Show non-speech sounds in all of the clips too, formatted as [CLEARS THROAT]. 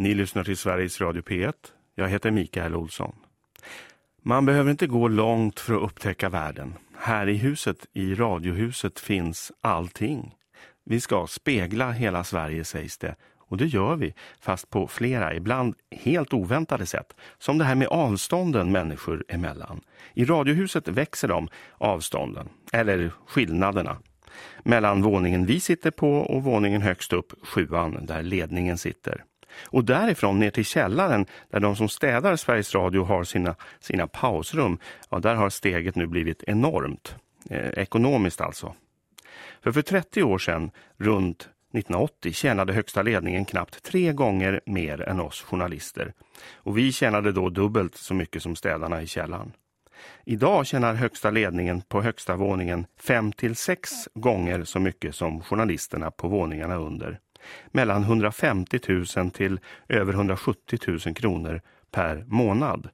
Ni lyssnar till Sveriges Radio P1. Jag heter Mikael Olsson. Man behöver inte gå långt för att upptäcka världen. Här i huset, i radiohuset, finns allting. Vi ska spegla hela Sverige, sägs det. Och det gör vi, fast på flera, ibland helt oväntade sätt. Som det här med avstånden människor emellan. I radiohuset växer de, avstånden, eller skillnaderna. Mellan våningen vi sitter på och våningen högst upp, sjuan, där ledningen sitter. Och därifrån ner till källaren där de som städar Sveriges Radio har sina, sina pausrum, ja, där har steget nu blivit enormt. Eh, ekonomiskt alltså. För för 30 år sedan, runt 1980, tjänade högsta ledningen knappt tre gånger mer än oss journalister. Och vi tjänade då dubbelt så mycket som städarna i källaren. Idag tjänar högsta ledningen på högsta våningen fem till sex gånger så mycket som journalisterna på våningarna under mellan 150 000 till över 170 000 kronor per månad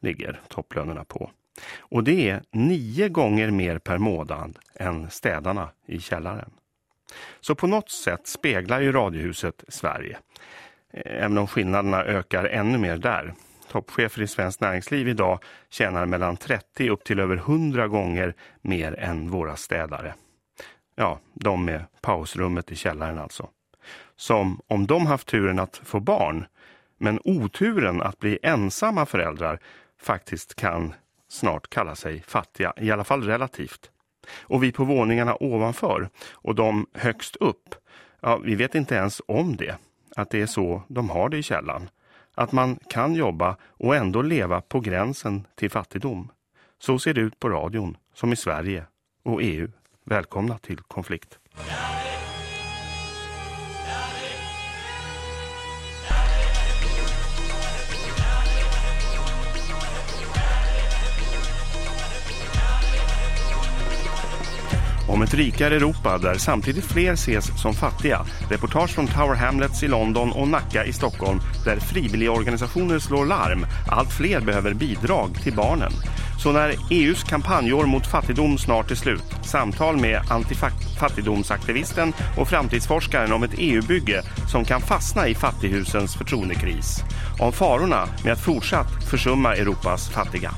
ligger topplönerna på. Och det är nio gånger mer per månad än städarna i källaren. Så på något sätt speglar ju Radiohuset Sverige. Även om skillnaderna ökar ännu mer där. Toppchefer i Svenskt Näringsliv idag tjänar mellan 30 upp till över 100 gånger mer än våra städare. Ja, de med pausrummet i källaren alltså som om de haft turen att få barn, men oturen att bli ensamma föräldrar faktiskt kan snart kalla sig fattiga, i alla fall relativt. Och vi på våningarna ovanför och de högst upp, ja, vi vet inte ens om det, att det är så de har det i källan. Att man kan jobba och ändå leva på gränsen till fattigdom. Så ser det ut på radion, som i Sverige och EU. Välkomna till konflikt. Om ett rikare Europa där samtidigt fler ses som fattiga. Reportage från Tower Hamlets i London och Nacka i Stockholm där frivilligorganisationer slår larm. Allt fler behöver bidrag till barnen. Så när EUs kampanjår mot fattigdom snart är slut. Samtal med antifattigdomsaktivisten och framtidsforskaren om ett EU-bygge som kan fastna i fattighusens förtroendekris. Om farorna med att fortsatt försumma Europas fattiga.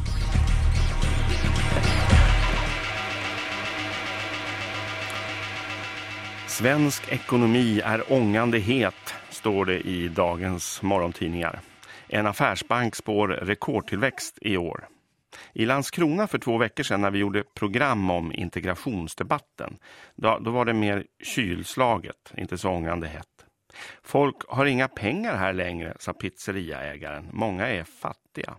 Svensk ekonomi är ångande het, står det i dagens morgontidningar. En affärsbank spår rekordtillväxt i år. I Landskrona för två veckor sedan när vi gjorde program om integrationsdebatten, då, då var det mer kylslaget, inte så ångande hett. Folk har inga pengar här längre, sa pizzeriaägaren. Många är fattiga.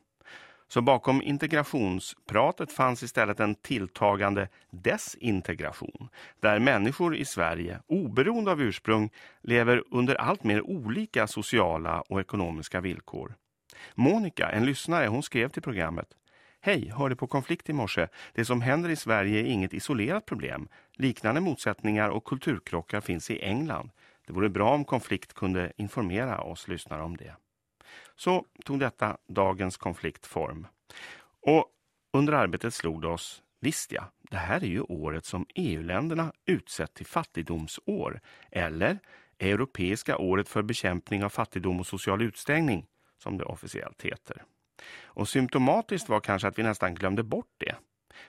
Så bakom integrationspratet fanns istället en tilltagande desintegration, där människor i Sverige, oberoende av ursprung, lever under allt mer olika sociala och ekonomiska villkor. Monica, en lyssnare, hon skrev till programmet. Hej, hörde på konflikt i morse. Det som händer i Sverige är inget isolerat problem. Liknande motsättningar och kulturkrockar finns i England. Det vore bra om konflikt kunde informera oss lyssnare om det. Så tog detta dagens konflikt form. Och under arbetet slog det oss, visst ja, det här är ju året som EU-länderna utsett till fattigdomsår, eller Europeiska året för bekämpning av fattigdom och social utstängning, som det officiellt heter. Och symptomatiskt var kanske att vi nästan glömde bort det.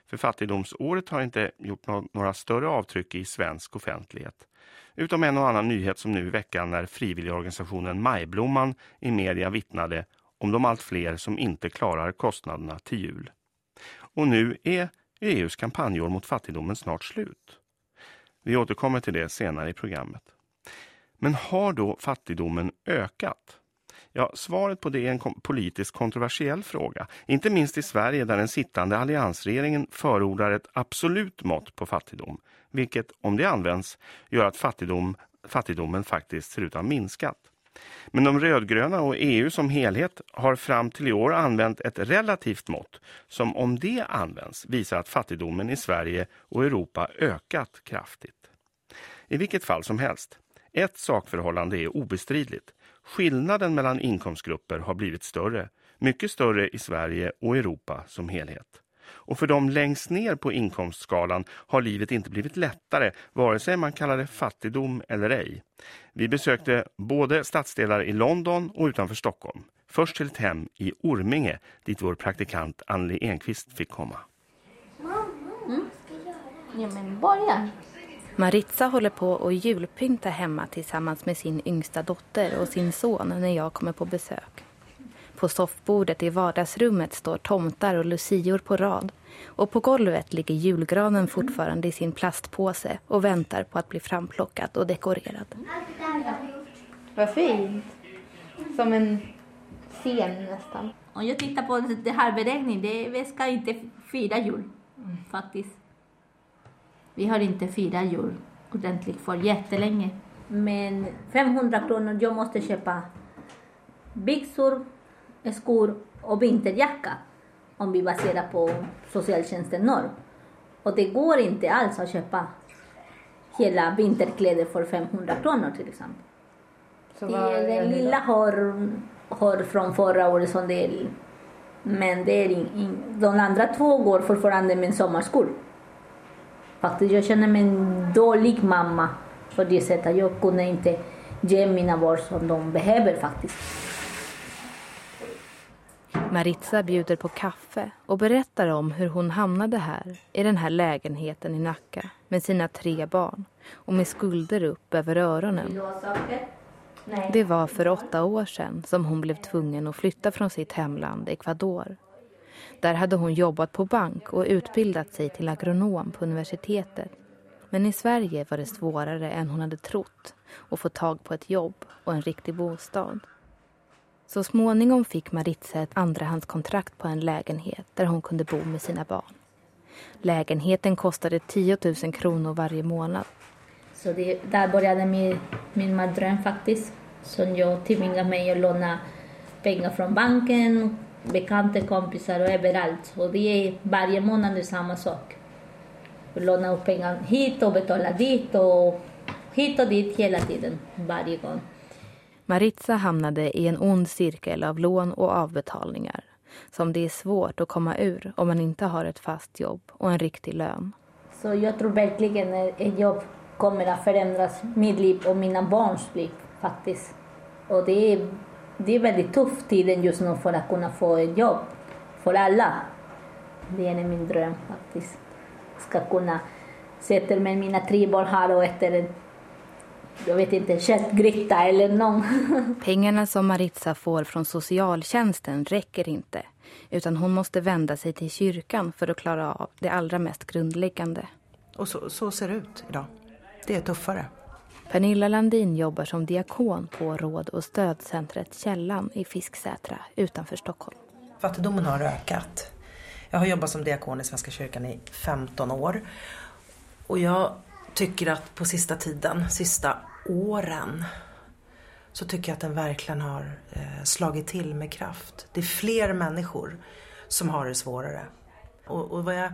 För fattigdomsåret har inte gjort några större avtryck i svensk offentlighet. Utom en och annan nyhet som nu i veckan när frivilligorganisationen Majblomman i media vittnade om de allt fler som inte klarar kostnaderna till jul. Och nu är EUs kampanjår mot fattigdomen snart slut. Vi återkommer till det senare i programmet. Men har då fattigdomen ökat? Ja, svaret på det är en politiskt kontroversiell fråga. Inte minst i Sverige där den sittande alliansregeringen förordar ett absolut mått på fattigdom. Vilket, om det används, gör att fattigdom, fattigdomen faktiskt ser ut att ha minskat. Men de rödgröna och EU som helhet har fram till i år använt ett relativt mått som om det används visar att fattigdomen i Sverige och Europa ökat kraftigt. I vilket fall som helst, ett sakförhållande är obestridligt. Skillnaden mellan inkomstgrupper har blivit större, mycket större i Sverige och Europa som helhet. Och för de längst ner på inkomstskalan har livet inte blivit lättare, vare sig man kallar det fattigdom eller ej. Vi besökte både stadsdelar i London och utanför Stockholm. Först till ett hem i Orminge, dit vår praktikant Anneli Enqvist fick komma. Mm. Ja, men börja. Maritza håller på att julpynta hemma tillsammans med sin yngsta dotter och sin son när jag kommer på besök. På soffbordet i vardagsrummet står tomtar och lucior på rad. Och på golvet ligger julgranen fortfarande i sin plastpåse och väntar på att bli framplockad och dekorerad. Vad fint. Som en scen nästan. Om jag tittar på den här beräkningen, det, vi ska inte fira jul faktiskt. Vi har inte firat jul ordentligt för jättelänge. Men 500 kronor, jag måste köpa byxor, skor och vinterjacka om vi baserar på socialtjänsten norr. Och det går inte alls att köpa hela vinterkläder för 500 kronor till exempel. Så det, den lilla har, har från förra året som del. Men det är in, in, de andra två går fortfarande med sommarskor. Faktiskt, jag känner mig en dålig mamma på det sättet. Jag kunde inte ge mina barn som de behöver faktiskt. Maritza bjuder på kaffe och berättar om hur hon hamnade här i den här lägenheten i Nacka med sina tre barn och med skulder upp över öronen. Det var för åtta år sedan som hon blev tvungen att flytta från sitt hemland Ecuador. Där hade hon jobbat på bank och utbildat sig till agronom på universitetet. Men i Sverige var det svårare än hon hade trott att få tag på ett jobb och en riktig bostad. Så småningom fick Maritza ett andrahandskontrakt på en lägenhet där hon kunde bo med sina barn. Lägenheten kostade 10 000 kronor varje månad. Så det, där började min, min mardröm faktiskt. Så jag tvingade mig att låna pengar från banken, bekanta, kompisar och överallt. Och det är varje månad samma sak. Låna upp pengar hit och betala dit och hit och dit hela tiden, varje gång. Maritza hamnade i en ond cirkel av lån och avbetalningar som det är svårt att komma ur om man inte har ett fast jobb och en riktig lön. Så jag tror verkligen att ett jobb kommer att förändras mitt liv och mina barns liv faktiskt. Och det är, det är väldigt tuff tiden just nu för att kunna få ett jobb för alla. Det är min dröm faktiskt. Ska kunna sätta mig mina tre barn här och äta jag vet inte, köttgryta eller någon. [LAUGHS] Pengarna som Maritza får från socialtjänsten räcker inte. Utan hon måste vända sig till kyrkan för att klara av det allra mest grundläggande. Och så, så ser det ut idag. Det är tuffare. Pernilla Landin jobbar som diakon på råd- och stödcentret Källan i Fisksätra utanför Stockholm. Fattigdomen har ökat. Jag har jobbat som diakon i Svenska kyrkan i 15 år. Och jag tycker att på sista tiden, sista åren, så tycker jag att den verkligen har eh, slagit till med kraft. Det är fler människor som har det svårare. Och, och vad jag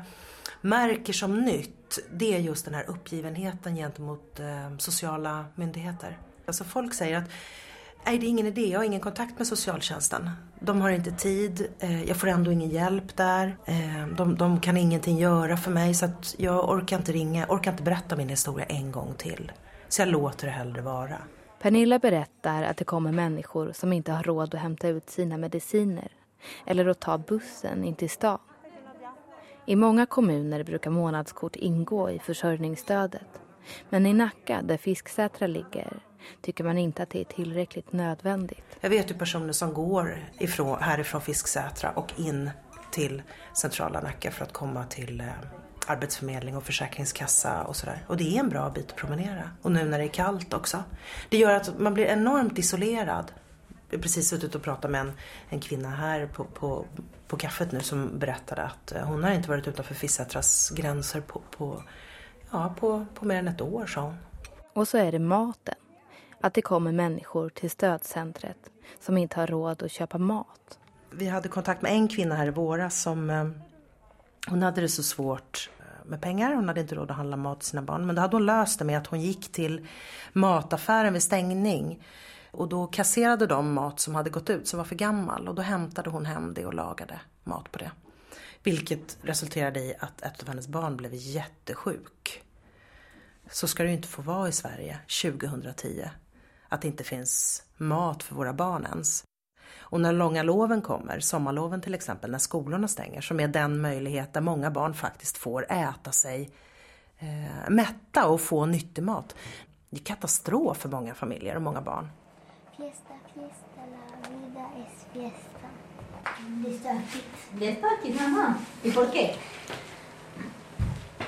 märker som nytt, det är just den här uppgivenheten gentemot eh, sociala myndigheter. Alltså folk säger att Nej, det är ingen idé. Jag har ingen kontakt med socialtjänsten. De har inte tid. Eh, jag får ändå ingen hjälp där. Eh, de, de, kan ingenting göra för mig så att jag orkar inte ringa, orkar inte berätta min historia en gång till. Så jag låter det hellre vara. Pernilla berättar att det kommer människor som inte har råd att hämta ut sina mediciner eller att ta bussen in till stan. I många kommuner brukar månadskort ingå i försörjningsstödet. Men i Nacka, där Fisksätra ligger, tycker man inte att det är tillräckligt nödvändigt. Jag vet ju personer som går ifrån, härifrån Fisksätra och in till centrala Nacka för att komma till eh, arbetsförmedling och försäkringskassa och sådär. Och det är en bra bit att promenera. Och nu när det är kallt också. Det gör att man blir enormt isolerad. Jag har precis suttit och pratat med en, en kvinna här på, på, på kaffet nu som berättade att eh, hon har inte varit utanför Fisksätras gränser på, på, ja, på, på mer än ett år, sa hon. Och så är det maten att det kommer människor till stödcentret som inte har råd att köpa mat. Vi hade kontakt med en kvinna här i våras som eh, hon hade det så svårt eh, med pengar. Hon hade inte råd att handla mat till sina barn. Men då hade hon löst det med att hon gick till mataffären vid stängning. Och då kasserade de mat som hade gått ut som var för gammal. Och då hämtade hon hem det och lagade mat på det. Vilket resulterade i att ett av hennes barn blev jättesjuk. Så ska det ju inte få vara i Sverige 2010. Att det inte finns mat för våra barn ens. Och när långa loven kommer, sommarloven till exempel, när skolorna stänger, som är den möjlighet där många barn faktiskt får äta sig eh, mätta och få nyttig mat. Det är katastrof för många familjer och många barn. Fiesta, fiesta, la vida es fiesta. Det är stökigt. Det är stökigt, mamma. ¿Y por qué?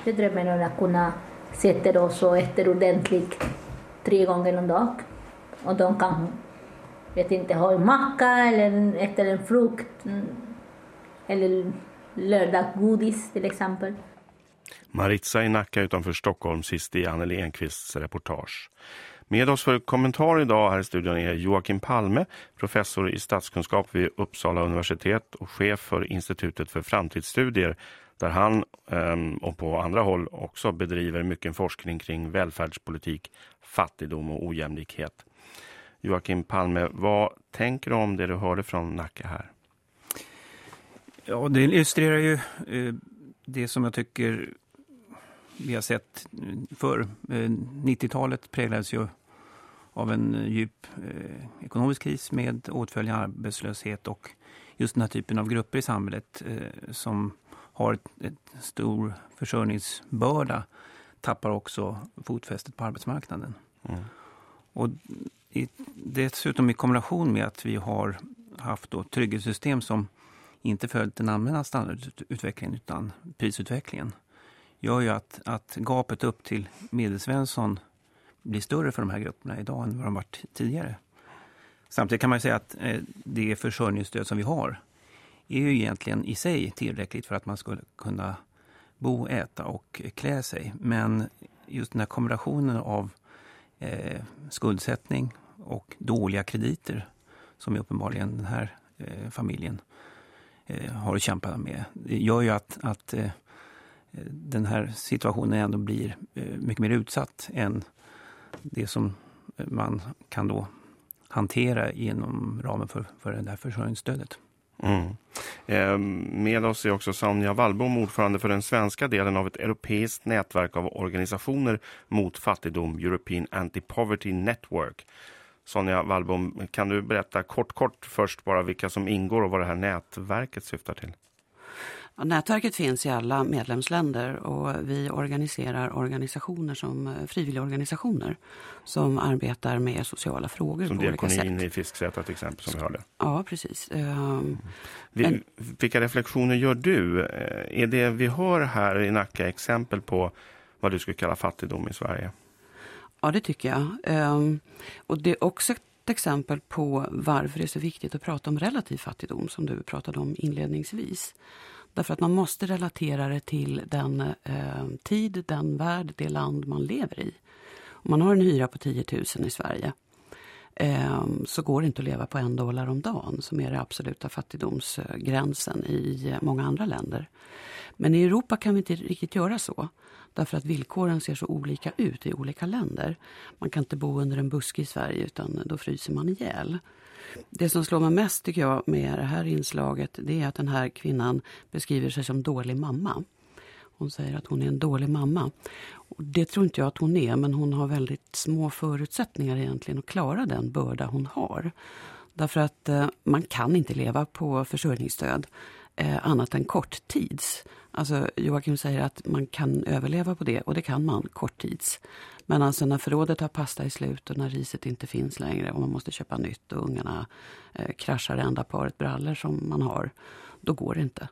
Jag drömmer om att kunna sätta oss och äta ordentligt tre gånger om dag. Och de kan vet inte, ha en macka eller äta en frukt mm, eller lördagsgodis till exempel. Maritza i Nacka utanför Stockholm sist i Anneli Enqvists reportage. Med oss för kommentar idag här i studion är Joakim Palme, professor i statskunskap vid Uppsala universitet och chef för Institutet för framtidsstudier där han ehm, och på andra håll också bedriver mycket forskning kring välfärdspolitik, fattigdom och ojämlikhet. Joakim Palme, vad tänker du om det du hörde från Nacka här? Ja, det illustrerar ju eh, det som jag tycker vi har sett för eh, 90-talet präglades ju av en djup eh, ekonomisk kris med åtföljande arbetslöshet och just den här typen av grupper i samhället eh, som har ett, ett stor försörjningsbörda tappar också fotfästet på arbetsmarknaden. Mm. Och i, dessutom i kombination med att vi har haft då trygghetssystem som inte följt den allmänna standardutvecklingen utan prisutvecklingen gör ju att, att gapet upp till medelsvensson blir större för de här grupperna idag än vad de varit tidigare. Samtidigt kan man säga att eh, det försörjningsstöd som vi har är ju egentligen i sig tillräckligt för att man skulle kunna bo, äta och klä sig. Men just den här kombinationen av eh, skuldsättning och dåliga krediter som uppenbarligen den här eh, familjen eh, har att kämpa med. Gör ju att, att eh, den här situationen ändå blir eh, mycket mer utsatt än det som man kan då hantera inom ramen för, för det här försörjningsstödet. Mm. Eh, med oss är också Sonja Wallbom, ordförande för den svenska delen av ett europeiskt nätverk av organisationer mot fattigdom, European Anti-Poverty Network. Sonja Wallbom, kan du berätta kort kort först bara vilka som ingår och vad det här nätverket syftar till? Nätverket finns i alla medlemsländer och vi organiserar organisationer som eh, frivilligorganisationer som arbetar med sociala frågor som på olika sätt. Som i Fisksätta till exempel som vi hörde. Ja, precis. Mm. Vi, vilka reflektioner gör du? Eh, är det vi hör här i Nacka exempel på vad du skulle kalla fattigdom i Sverige? Ja, det tycker jag. Um, och det är också ett exempel på varför det är så viktigt att prata om relativ fattigdom som du pratade om inledningsvis. Därför att man måste relatera det till den eh, tid, den värld, det land man lever i. Om man har en hyra på 10 000 i Sverige eh, så går det inte att leva på en dollar om dagen som är den absoluta fattigdomsgränsen i många andra länder. Men i Europa kan vi inte riktigt göra så. Därför att villkoren ser så olika ut i olika länder. Man kan inte bo under en buske i Sverige utan då fryser man ihjäl. Det som slår mig mest tycker jag med det här inslaget det är att den här kvinnan beskriver sig som dålig mamma. Hon säger att hon är en dålig mamma. Och det tror inte jag att hon är, men hon har väldigt små förutsättningar egentligen att klara den börda hon har. Därför att eh, man kan inte leva på försörjningsstöd eh, annat än korttids. Alltså Joakim säger att man kan överleva på det och det kan man korttids. Men alltså när förrådet har pasta i slut och när riset inte finns längre och man måste köpa nytt och ungarna eh, kraschar det enda paret brallor som man har, då går det inte.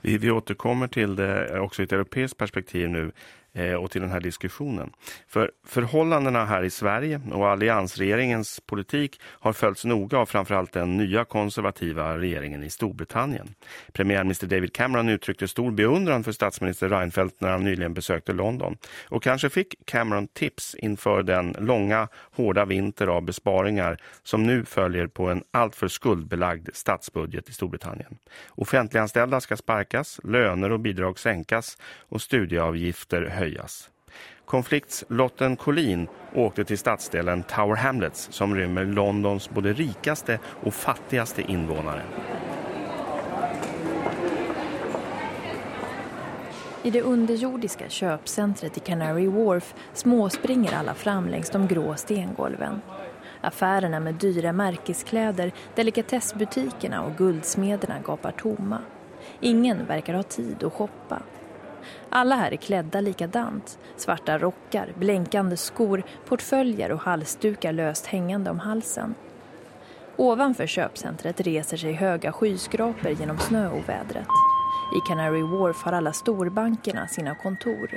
Vi, vi återkommer till det eh, också i ett europeiskt perspektiv nu. Eh, och till den här diskussionen. För förhållandena här i Sverige och alliansregeringens politik har följts noga av framförallt den nya konservativa regeringen i Storbritannien. Premiärminister David Cameron uttryckte stor beundran för statsminister Reinfeldt när han nyligen besökte London. Och kanske fick Cameron tips inför den långa, hårda vinter av besparingar som nu följer på en alltför skuldbelagd statsbudget i Storbritannien. Offentliganställda ska sparkas, löner och bidrag sänkas och studieavgifter höjas höjas. Konfliktslotten Colleen åkte till stadsdelen Tower Hamlets som rymmer Londons både rikaste och fattigaste invånare. I det underjordiska köpcentret i Canary Wharf småspringer alla fram längs de grå stengolven. Affärerna med dyra märkeskläder, delikatessbutikerna och guldsmederna gapar tomma. Ingen verkar ha tid att shoppa. Alla här är klädda likadant. Svarta rockar, blänkande skor, portföljer och halsdukar löst hängande om halsen. Ovanför köpcentret reser sig höga skyskrapor genom snöovädret. I Canary Wharf har alla storbankerna sina kontor.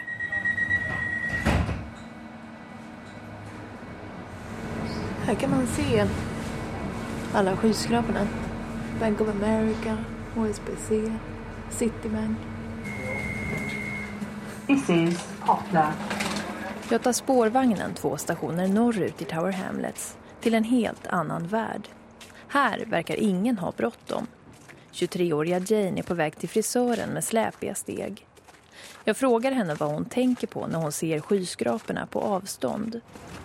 Här kan man se alla skyskraporna. Bank of America, HSBC, Citibank. This is Poplar. Jag tar spårvagnen två stationer norrut i Tower Hamlets till en helt annan värld. Här verkar ingen ha bråttom. 23-åriga Jane är på väg till frisören med släpiga steg. Jag frågar henne vad hon tänker på när hon ser skyskraporna på avstånd.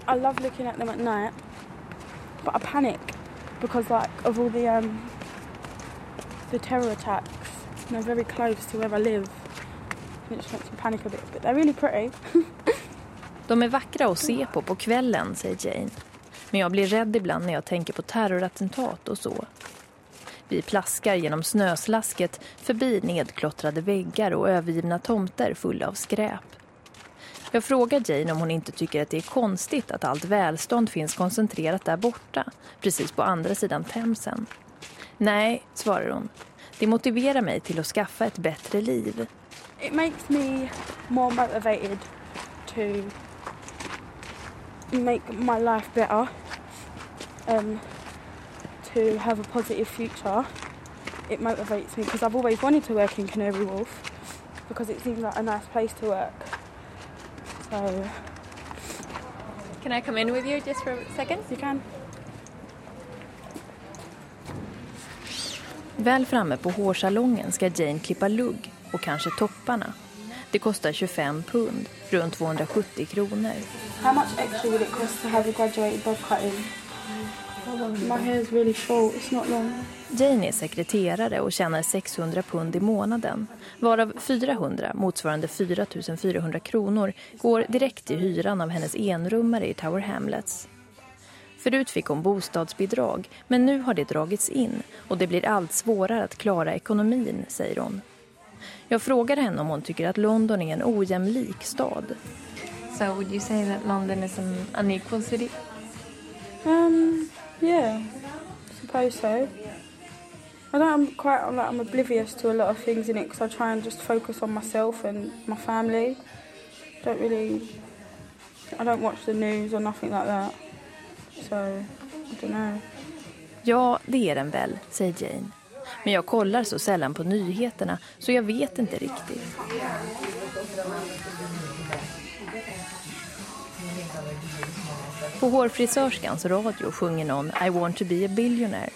I love looking at them at night, but I panic because like of all the um, the terror attacks, and they're very close to where I live. It just makes me panic a bit, but they're really pretty. [LAUGHS] De är vackra att se på på kvällen, säger Jane. Men jag blir rädd ibland när jag tänker på terrorattentat och så. Vi plaskar genom snöslasket förbi nedklottrade väggar och övergivna tomter fulla av skräp. Jag frågar Jane om hon inte tycker att det är konstigt att allt välstånd finns koncentrerat där borta, precis på andra sidan Themsen. Nej, svarar hon. Det motiverar mig till att skaffa ett bättre liv. It makes me more motivated to make my life better. Um, to have a positive future, it motivates me because I've always wanted to work in Canary Wharf because it seems like a nice place to work. So. Can I come in with you just for a second? You can. Väl framme på hårsalongen ska Jane klippa lugg och kanske topparna. Det kostar 25 pund, runt 270 kronor. How much extra would it cost to have a graduated bob cutting? My hair is really short, it's not long. Jane är sekreterare och tjänar 600 pund i månaden. Varav 400, motsvarande 4 400 kronor, går direkt till hyran av hennes enrummare i Tower Hamlets. Förut fick hon bostadsbidrag, men nu har det dragits in och det blir allt svårare att klara ekonomin, säger hon. Jag frågar henne om hon tycker att London är en ojämlik stad. So would you say that London is an unequal city? Um, Yeah, I suppose so. I don't, I'm quite I'm, like, I'm oblivious to a lot of things in it because I try and just focus on myself and my family. Don't really, I don't watch the news or nothing like that. So, I don't know. Ja, det är den väl, säger Jane. Men jag kollar så sällan på nyheterna så jag vet inte riktigt. På hårfrisörskans radio sjunger någon I want to be a billionaire.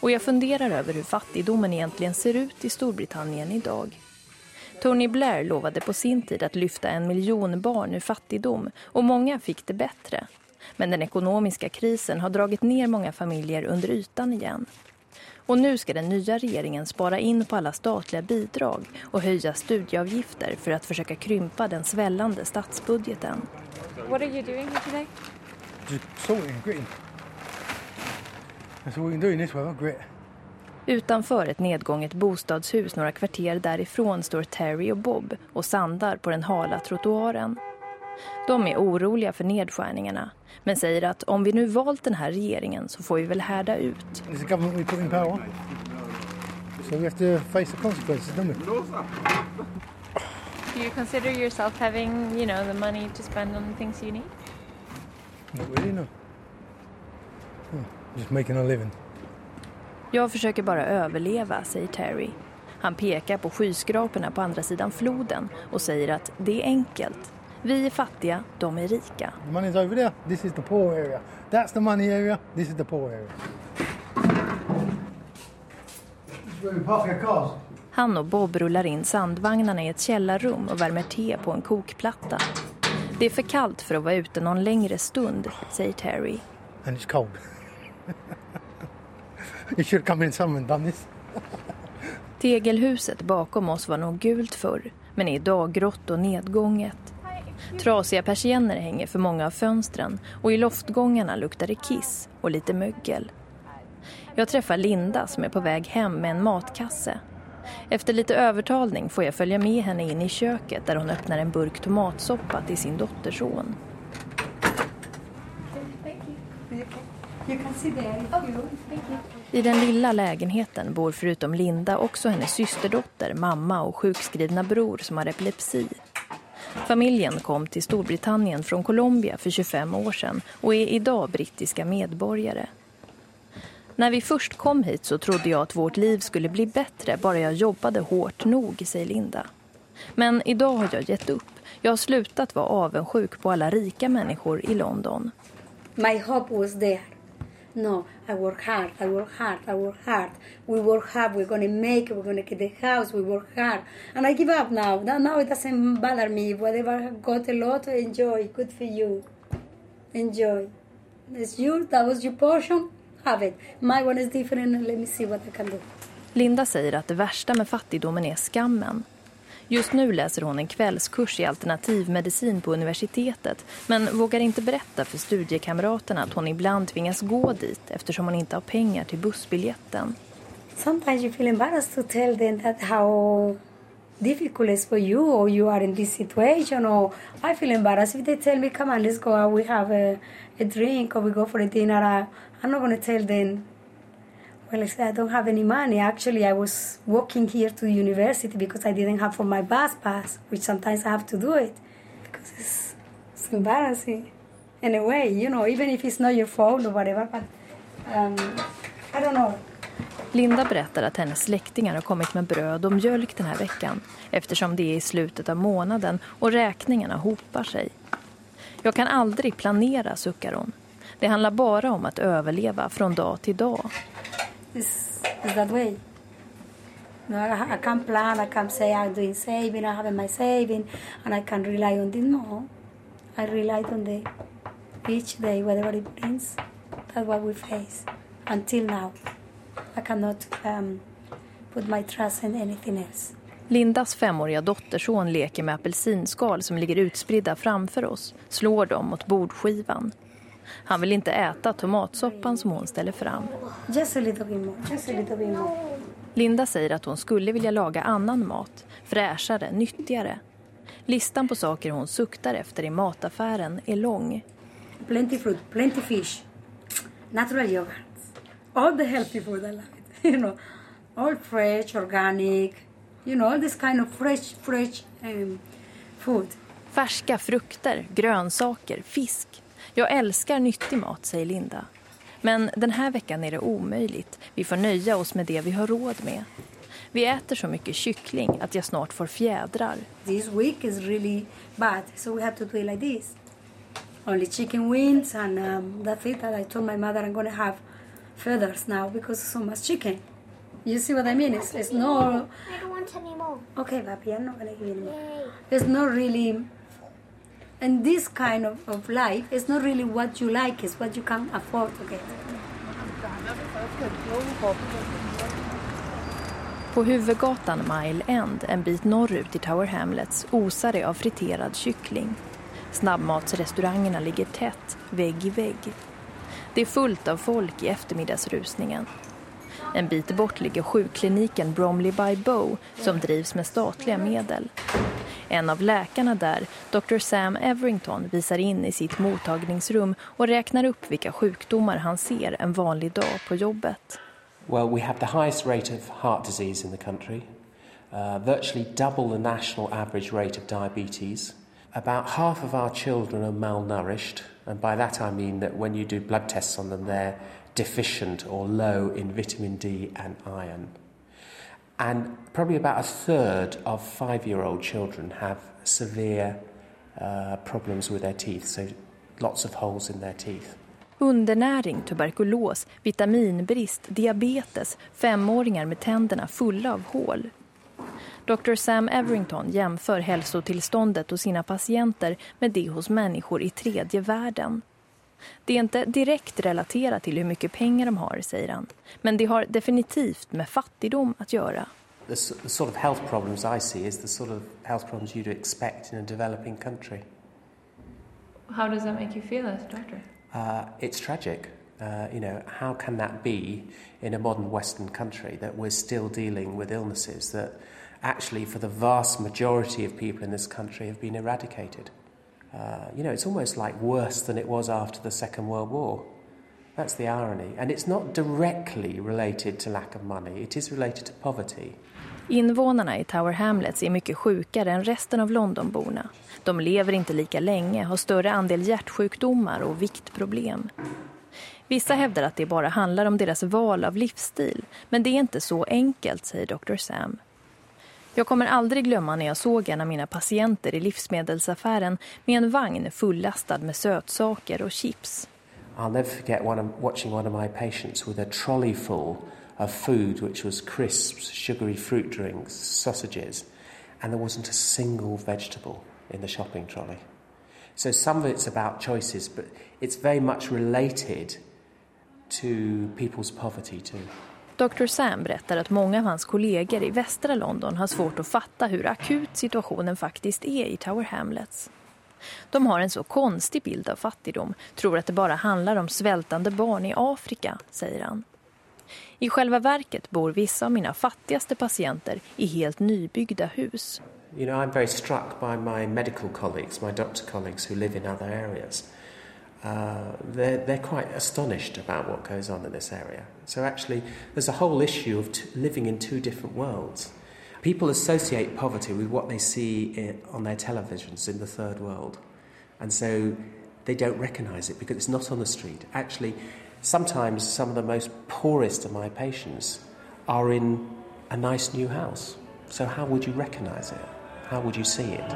Och jag funderar över hur fattigdomen egentligen ser ut i Storbritannien idag. Tony Blair lovade på sin tid att lyfta en miljon barn ur fattigdom och många fick det bättre. Men den ekonomiska krisen har dragit ner många familjer under ytan igen. Och nu ska den nya regeringen spara in på alla statliga bidrag och höja studieavgifter för att försöka krympa den svällande statsbudgeten. What are you doing here today? Just sorting and gritting. That's all we can do in this weather, grit. Utanför ett nedgånget bostadshus några kvarter därifrån står Terry och Bob och sandar på den hala trottoaren. De är oroliga för nedskärningarna men säger att om vi nu valt den här regeringen så får vi väl härda ut. It's the government we put in power. So we have to face the consequences, don't we? Do you consider yourself having, you know, the money to spend on the things you need? Not really, no. Hmm, Just making a living. Jag försöker bara överleva, säger Terry. Han pekar på skyskraporna på andra sidan floden och säger att det är enkelt. Vi är fattiga, de är rika. The money's over there. This is the poor area. That's the money area. This is the poor area. Han och Bob rullar in sandvagnarna i ett källarrum och värmer te på en kokplatta. Det är för kallt för att vara ute någon längre stund, säger Terry. And it's cold. [LAUGHS] [LAUGHS] I kyrkan med en. Tegelhuset bakom oss var nog gult förr, men är idag grått och nedgånget. Trasiga persienner hänger för många av fönstren och i loftgångarna luktar det kiss och lite mögel. Jag träffar Linda som är på väg hem med en matkasse. Efter lite övertalning får jag följa med henne in i köket där hon öppnar en burk tomatsoppa till sin dotterson. I den lilla lägenheten bor förutom Linda också hennes systerdotter, mamma och sjukskrivna bror som har epilepsi. Familjen kom till Storbritannien från Colombia för 25 år sedan och är idag brittiska medborgare. När vi först kom hit så trodde jag att vårt liv skulle bli bättre bara jag jobbade hårt nog, säger Linda. Men idag har jag gett upp. Jag har slutat vara avundsjuk på alla rika människor i London. My hope was there. No, I work hard, I work hard, I work hard. We work hard, we're to make it, we're to get the house, we work hard. And I give up now. Now it doesn't bother me. Whatever I got a lot, enjoy. Good for you. Enjoy. It's yours, that was your portion. Have it. My one is different, let me see what I can do. Linda säger att det värsta med fattigdomen är skammen. Just nu läser hon en kvällskurs i alternativmedicin på universitetet men vågar inte berätta för studiekamraterna att hon ibland tvingas gå dit eftersom hon inte har pengar till bussbiljetten. Sometimes you feel embarrassed to tell them that how difficult it's for you or you are in this situation or I feel embarrassed if they tell me come on let's go out we have a, a drink or we go for a dinner I, I'm not going to tell them well, I said, I don't have any money. Actually, I was walking here to the university because I didn't have for my bus pass, which sometimes I have to do it because it's, it's embarrassing in a way, you know, even if it's not your fault or whatever. But um, I don't know. Linda berättar att hennes släktingar har kommit med bröd och mjölk den här veckan eftersom det är i slutet av månaden och räkningarna hopar sig. Jag kan aldrig planera, suckar hon. Det handlar bara om att överleva från dag till dag is, is that way. No, I, I can't plan, I can't say I'm doing saving, I have my saving, and I can rely on this. No, I rely on the each day, whatever it brings. That's what we face until now. I cannot um, put my trust in anything else. Lindas femåriga dotterson leker med apelsinskal som ligger utspridda framför oss, slår dem mot bordskivan. Han vill inte äta tomatsoppan som hon ställer fram. Just a little bit more, just a little bit more. Linda säger att hon skulle vilja laga annan mat, fräschare, nyttigare. Listan på saker hon suktar efter i mataffären är lång. Plenty fruit, plenty fish, natural yoghurt, all the healthy food I love it, [LAUGHS] you know, all fresh, organic, you know, all this kind of fresh, fresh um, food. Färska frukter, grönsaker, fisk. Jag älskar nyttig mat, säger Linda. Men den här veckan är det omöjligt. Vi får nöja oss med det vi har råd med. Vi äter så mycket kyckling att jag snart får fjädrar. This week is really bad, so we have to do it like this. Only chicken wings and um, that's it. And I told my mother I'm gonna have feathers now because so much chicken. You see what I mean? It's, it's no... I don't want any more. Okay, papi, I'm not gonna give you any more. There's no really and this kind of, of life is not really what you like, it's what you can afford to get. På huvudgatan Mile End, en bit norrut i Tower Hamlets, osar det av friterad kyckling. Snabbmatsrestaurangerna ligger tätt, vägg i vägg. Det är fullt av folk i eftermiddagsrusningen. En bit bort ligger sjukkliniken Bromley by Bow som drivs med statliga medel. En av läkarna där, Dr. Sam Everington, visar in i sitt mottagningsrum och räknar upp vilka sjukdomar han ser en vanlig dag på jobbet. Well, we have the highest rate of heart disease in the country, uh, virtually double the national average rate of diabetes. About half of our children are malnourished, and by that I mean that when you do blood tests on them, they're deficient or low in vitamin D and iron. And probably about a third of five year old children have severe uh, problems with their teeth, so lots of holes in their teeth. Undernäring, tuberkulos, vitaminbrist, diabetes, femåringar med tänderna fulla av hål. Dr. Sam Everington jämför hälsotillståndet hos sina patienter med det hos människor i tredje världen. Det är inte direkt relaterat till hur mycket pengar de har, säger han. Men det har definitivt med fattigdom att göra. the, sort of health problems I see is the sort of health problems you'd expect in a developing country. How does that make you feel as a doctor? Uh, it's tragic. Uh, you know, how can that be in a modern Western country that we're still dealing with illnesses that actually, for the vast majority of people in this country, have been eradicated? Uh, you know, it's almost like worse than it was after the Second World War. That's the irony. And it's not directly related to lack of money, it is related to poverty. Invånarna i Tower Hamlets är mycket sjukare än resten av Londonborna. De lever inte lika länge, har större andel hjärtsjukdomar och viktproblem. Vissa hävdar att det bara handlar om deras val av livsstil, men det är inte så enkelt, säger Dr. Sam. Jag kommer aldrig glömma när jag såg en av mina patienter i livsmedelsaffären med en vagn fullastad med sötsaker och chips. I'll never forget one of, watching one of my patients with a trolley full of food which was crisps, sugary fruit drinks, sausages, and there wasn't a single vegetable in the shopping trolley. So some of it's about choices, but it's very much related to people's poverty too. Dr. Sam berättar att många av hans kollegor i västra London har svårt att fatta hur akut situationen faktiskt är i Tower Hamlets. De har en så konstig bild av fattigdom, tror att det bara handlar om svältande barn i Afrika, säger han. I själva verket bor vissa av mina fattigaste patienter i helt nybyggda hus. You know, I'm very struck by my medical colleagues, my doctor colleagues who live in other areas. Uh, they're, they're quite astonished about what goes on in this area. So actually, there's a whole issue of t- living in two different worlds. People associate poverty with what they see on their televisions in the third world. And so they don't recognize it because it's not on the street. Actually, sometimes some of the most poorest of my patients are in a nice new house. So how would you recognize it? How would you see it?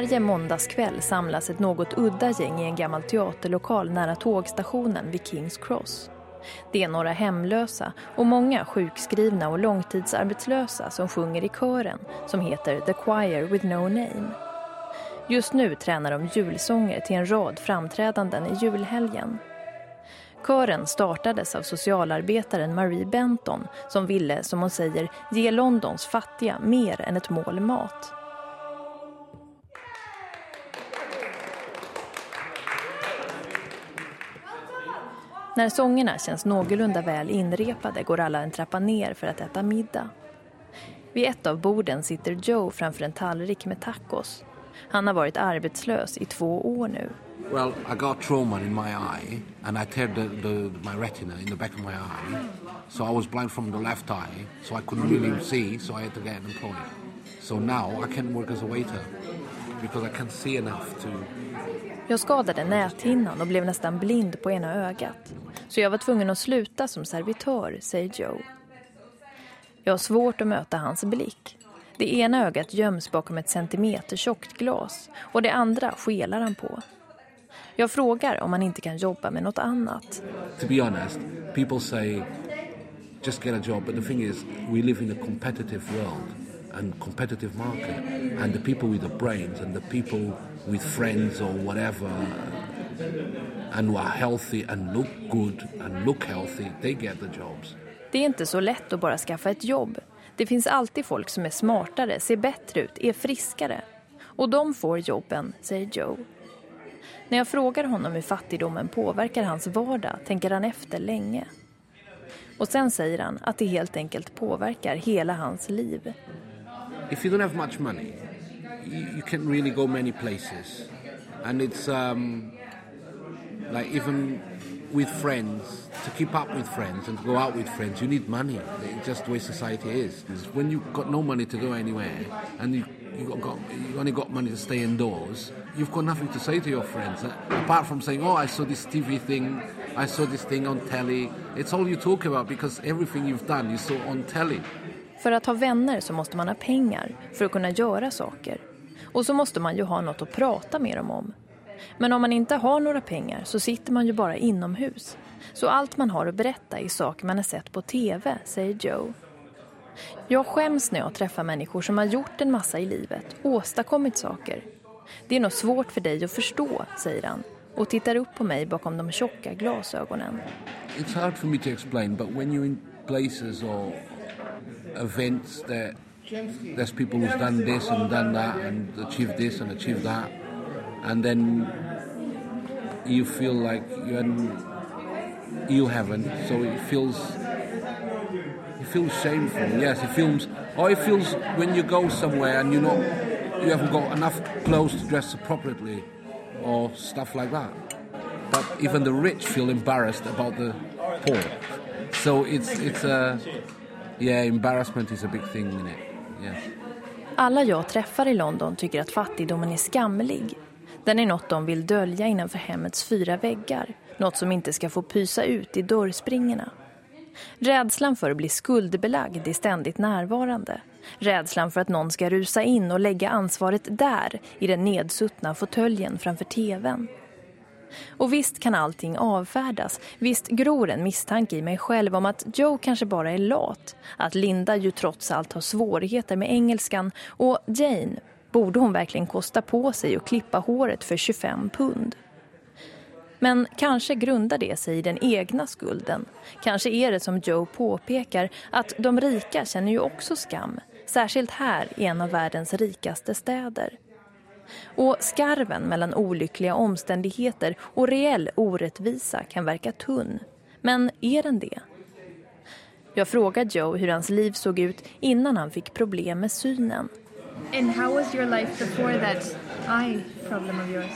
Varje måndagskväll samlas ett något udda gäng i en gammal teaterlokal nära tågstationen vid Kings Cross. Det är några hemlösa och många sjukskrivna och långtidsarbetslösa som sjunger i kören som heter The Choir with No Name. Just nu tränar de julsånger till en rad framträdanden i julhelgen. Kören startades av socialarbetaren Marie Benton som ville, som hon säger, ge Londons fattiga mer än ett mål mat. När sångerna känns någorlunda väl inrepade går alla en trappa ner för att äta middag. Vid ett av borden sitter Joe framför en tallrik med tacos. Han har varit arbetslös i två år nu. Well, I got trauma in my eye and I teared the, the, my retina in the back of my eye. So I was blind from the left eye, so I couldn't really see, so I had to get employed. So now I can work as a waiter because I can't see enough to jag skadade näthinnan och blev nästan blind på ena ögat. Så jag var tvungen att sluta som servitör, säger Joe. Jag har svårt att möta hans blick. Det ena ögat göms bakom ett centimeter tjockt glas och det andra skelar han på. Jag frågar om han inte kan jobba med något annat. To be honest, people say just get a job, but the thing is we live in a competitive world and competitive market and the people with the brains and the people with friends or whatever and who are healthy and look good and look healthy, they get the jobs. Det är inte så lätt att bara skaffa ett jobb. Det finns alltid folk som är smartare, ser bättre ut, är friskare. Och de får jobben, säger Joe. När jag frågar honom hur fattigdomen påverkar hans vardag tänker han efter länge. Och sen säger han att det helt enkelt påverkar hela hans liv. If you don't have much money you, you can't really go many places, and it's um, like even with friends to keep up with friends and to go out with friends, you need money. It's just the way society is. When you've got no money to go anywhere and you you got, got you only got money to stay indoors, you've got nothing to say to your friends uh, apart from saying, "Oh, I saw this TV thing, I saw this thing on telly." It's all you talk about because everything you've done you saw on telly. För att ha vänner så måste man ha pengar för att kunna göra saker. Och så måste man ju ha något att prata med dem om. Men om man inte har några pengar så sitter man ju bara inomhus. Så allt man har att berätta är saker man har sett på tv, säger Joe. Jag skäms när jag träffar människor som har gjort en massa i livet, åstadkommit saker. Det är nog svårt för dig att förstå, säger han och tittar upp på mig bakom de tjocka glasögonen. It's hard for me to explain, but when you're in places or events that there's people who's done this and done that and achieved this and achieved that and then you feel like you you haven't so it feels it feels shameful yes it feels or it feels when you go somewhere and you know you haven't got enough clothes to dress appropriately or stuff like that. But even the rich feel embarrassed about the poor. So it's it's a yeah, embarrassment is a big thing in it. Yeah. Alla jag träffar i London tycker att fattigdomen är skamlig. Den är något de vill dölja innanför hemmets fyra väggar. Något som inte ska få pysa ut i dörrspringorna. Rädslan för att bli skuldbelagd är ständigt närvarande. Rädslan för att någon ska rusa in och lägga ansvaret där i den nedsuttna fåtöljen framför tvn. Och visst kan allting avfärdas. Visst gror en misstanke i mig själv om att Joe kanske bara är lat. Att Linda ju trots allt har svårigheter med engelskan. Och Jane, borde hon verkligen kosta på sig och klippa håret för 25 pund? Men kanske grundar det sig i den egna skulden. Kanske är det som Joe påpekar att de rika känner ju också skam. Särskilt här i en av världens rikaste städer. Och skarven mellan olyckliga omständigheter och reell orättvisa kan verka tunn. Men är den det? Jag frågar Joe hur hans liv såg ut innan han fick problem med synen. And how was your life before that eye problem of yours?